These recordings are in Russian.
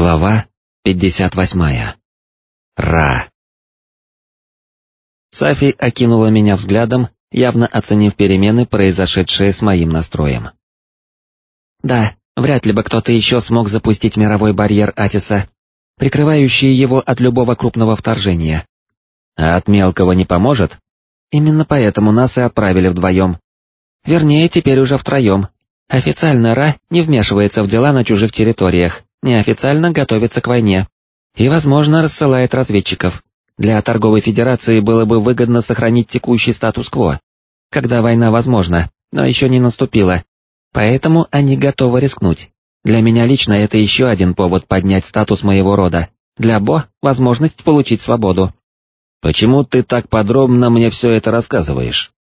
Глава 58. Ра. Сафи окинула меня взглядом, явно оценив перемены, произошедшие с моим настроем. Да, вряд ли бы кто-то еще смог запустить мировой барьер Атиса, прикрывающий его от любого крупного вторжения. А от мелкого не поможет? Именно поэтому нас и отправили вдвоем. Вернее, теперь уже втроем. Официально Ра не вмешивается в дела на чужих территориях, неофициально готовится к войне и, возможно, рассылает разведчиков. Для торговой федерации было бы выгодно сохранить текущий статус-кво, когда война возможна, но еще не наступила, поэтому они готовы рискнуть. Для меня лично это еще один повод поднять статус моего рода, для Бо — возможность получить свободу. «Почему ты так подробно мне все это рассказываешь?»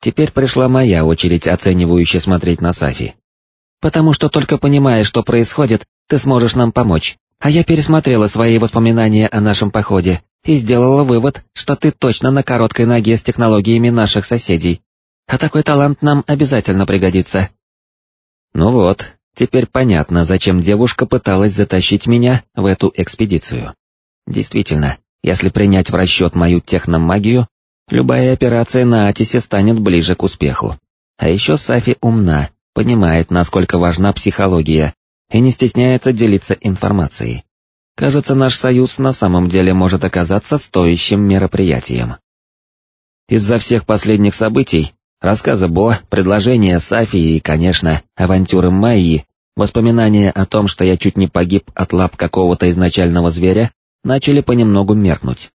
Теперь пришла моя очередь оценивающе смотреть на Сафи. «Потому что только понимая, что происходит, ты сможешь нам помочь. А я пересмотрела свои воспоминания о нашем походе и сделала вывод, что ты точно на короткой ноге с технологиями наших соседей. А такой талант нам обязательно пригодится. Ну вот, теперь понятно, зачем девушка пыталась затащить меня в эту экспедицию. Действительно, если принять в расчет мою техномагию, любая операция на Атисе станет ближе к успеху. А еще Сафи умна, понимает, насколько важна психология, и не стесняется делиться информацией. Кажется, наш союз на самом деле может оказаться стоящим мероприятием. Из-за всех последних событий, рассказа Бо, предложения Сафии и, конечно, авантюры Майи, воспоминания о том, что я чуть не погиб от лап какого-то изначального зверя, начали понемногу меркнуть.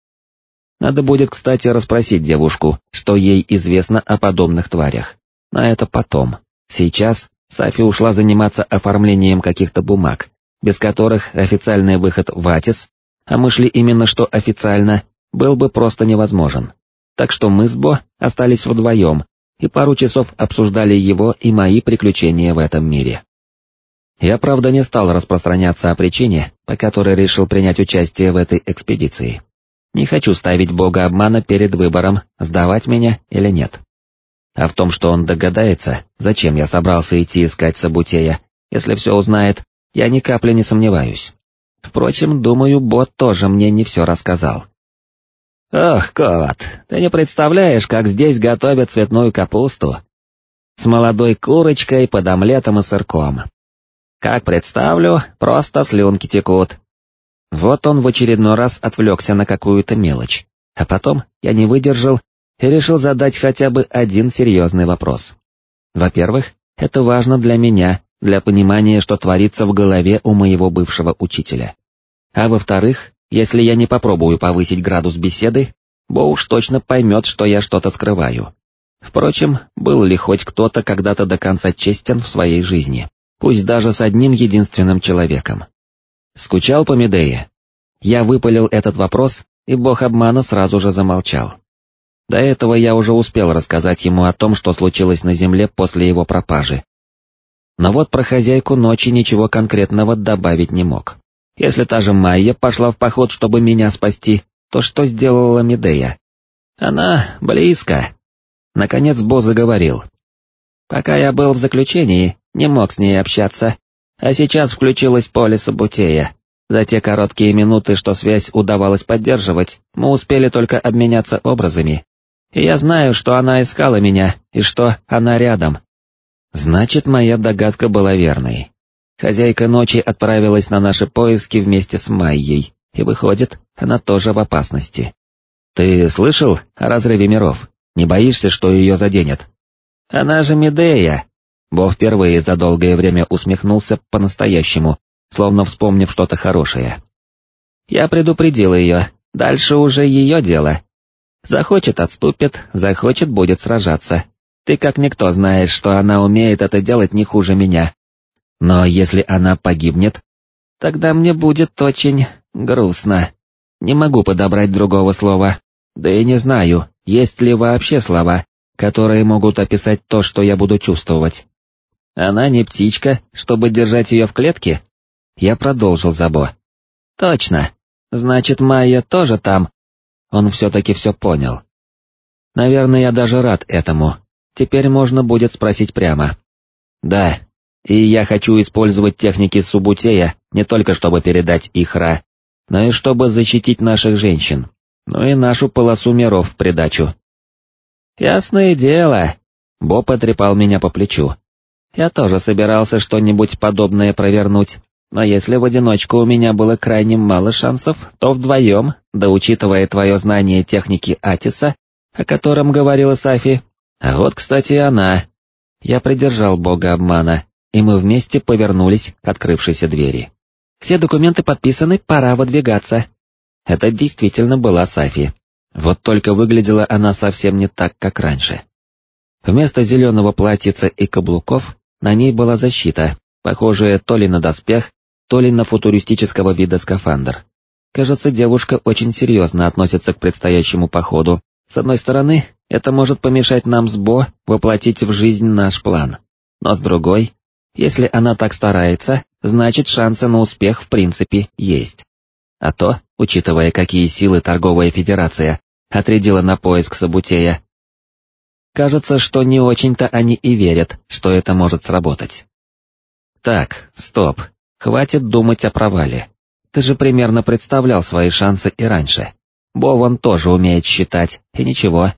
Надо будет, кстати, расспросить девушку, что ей известно о подобных тварях. Но это потом. Сейчас Сафи ушла заниматься оформлением каких-то бумаг, без которых официальный выход в Атис, а мы шли именно что официально, был бы просто невозможен. Так что мы с Бо остались вдвоем и пару часов обсуждали его и мои приключения в этом мире. Я, правда, не стал распространяться о причине, по которой решил принять участие в этой экспедиции. Не хочу ставить бога обмана перед выбором, сдавать меня или нет. А в том, что он догадается, зачем я собрался идти искать Сабутея, если все узнает, я ни капли не сомневаюсь. Впрочем, думаю, бот тоже мне не все рассказал. «Ох, Коват, ты не представляешь, как здесь готовят цветную капусту. С молодой курочкой под омлетом и сырком. Как представлю, просто слюнки текут». Вот он в очередной раз отвлекся на какую-то мелочь, а потом я не выдержал и решил задать хотя бы один серьезный вопрос. Во-первых, это важно для меня, для понимания, что творится в голове у моего бывшего учителя. А во-вторых, если я не попробую повысить градус беседы, Бо уж точно поймет, что я что-то скрываю. Впрочем, был ли хоть кто-то когда-то до конца честен в своей жизни, пусть даже с одним единственным человеком. Скучал по Медее? Я выпалил этот вопрос, и бог обмана сразу же замолчал. До этого я уже успел рассказать ему о том, что случилось на земле после его пропажи. Но вот про хозяйку ночи ничего конкретного добавить не мог. Если та же Майя пошла в поход, чтобы меня спасти, то что сделала Медея? Она близко. Наконец Бо заговорил. Пока я был в заключении, не мог с ней общаться, а сейчас включилось поле Сабутея. За те короткие минуты, что связь удавалось поддерживать, мы успели только обменяться образами, и я знаю, что она искала меня, и что она рядом. Значит, моя догадка была верной. Хозяйка ночи отправилась на наши поиски вместе с Майей, и выходит, она тоже в опасности. Ты слышал о разрыве миров? Не боишься, что ее заденет? Она же Медея. Бо впервые за долгое время усмехнулся по-настоящему, словно вспомнив что-то хорошее. Я предупредил ее, дальше уже ее дело, Захочет — отступит, захочет — будет сражаться. Ты как никто знаешь, что она умеет это делать не хуже меня. Но если она погибнет, тогда мне будет очень грустно. Не могу подобрать другого слова. Да и не знаю, есть ли вообще слова, которые могут описать то, что я буду чувствовать. Она не птичка, чтобы держать ее в клетке? Я продолжил Забо. Точно. Значит, Майя тоже там, он все-таки все понял. Наверное, я даже рад этому. Теперь можно будет спросить прямо. Да, и я хочу использовать техники Субутея не только чтобы передать их Ра, но и чтобы защитить наших женщин, ну и нашу полосу миров в придачу. «Ясное дело», — Боб отрепал меня по плечу. «Я тоже собирался что-нибудь подобное провернуть, но если в одиночку у меня было крайне мало шансов, то вдвоем, да учитывая твое знание техники Атиса, о котором говорила Сафи, а вот, кстати, она. Я придержал бога обмана, и мы вместе повернулись к открывшейся двери. Все документы подписаны, пора выдвигаться. Это действительно была Сафи. Вот только выглядела она совсем не так, как раньше. Вместо зеленого платьица и каблуков на ней была защита, похожая то ли на доспех, то ли на футуристического вида скафандр. Кажется, девушка очень серьезно относится к предстоящему походу. С одной стороны, это может помешать нам с Бо воплотить в жизнь наш план. Но с другой, если она так старается, значит шансы на успех в принципе есть. А то, учитывая какие силы торговая федерация отрядила на поиск Сабутея, кажется, что не очень-то они и верят, что это может сработать. Так, стоп, Хватит думать о провале. Ты же примерно представлял свои шансы и раньше. Бован тоже умеет считать, и ничего.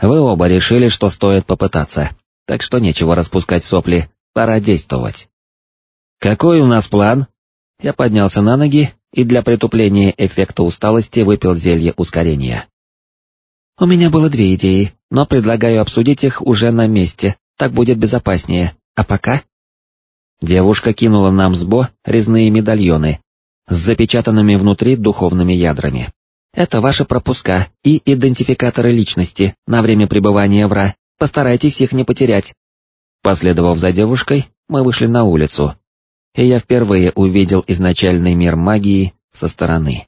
Вы оба решили, что стоит попытаться, так что нечего распускать сопли, пора действовать. Какой у нас план? Я поднялся на ноги и для притупления эффекта усталости выпил зелье ускорения. У меня было две идеи, но предлагаю обсудить их уже на месте, так будет безопаснее, а пока Девушка кинула нам с Бо резные медальоны с запечатанными внутри духовными ядрами. Это ваши пропуска и идентификаторы личности на время пребывания в Ра, постарайтесь их не потерять. Последовав за девушкой, мы вышли на улицу, и я впервые увидел изначальный мир магии со стороны.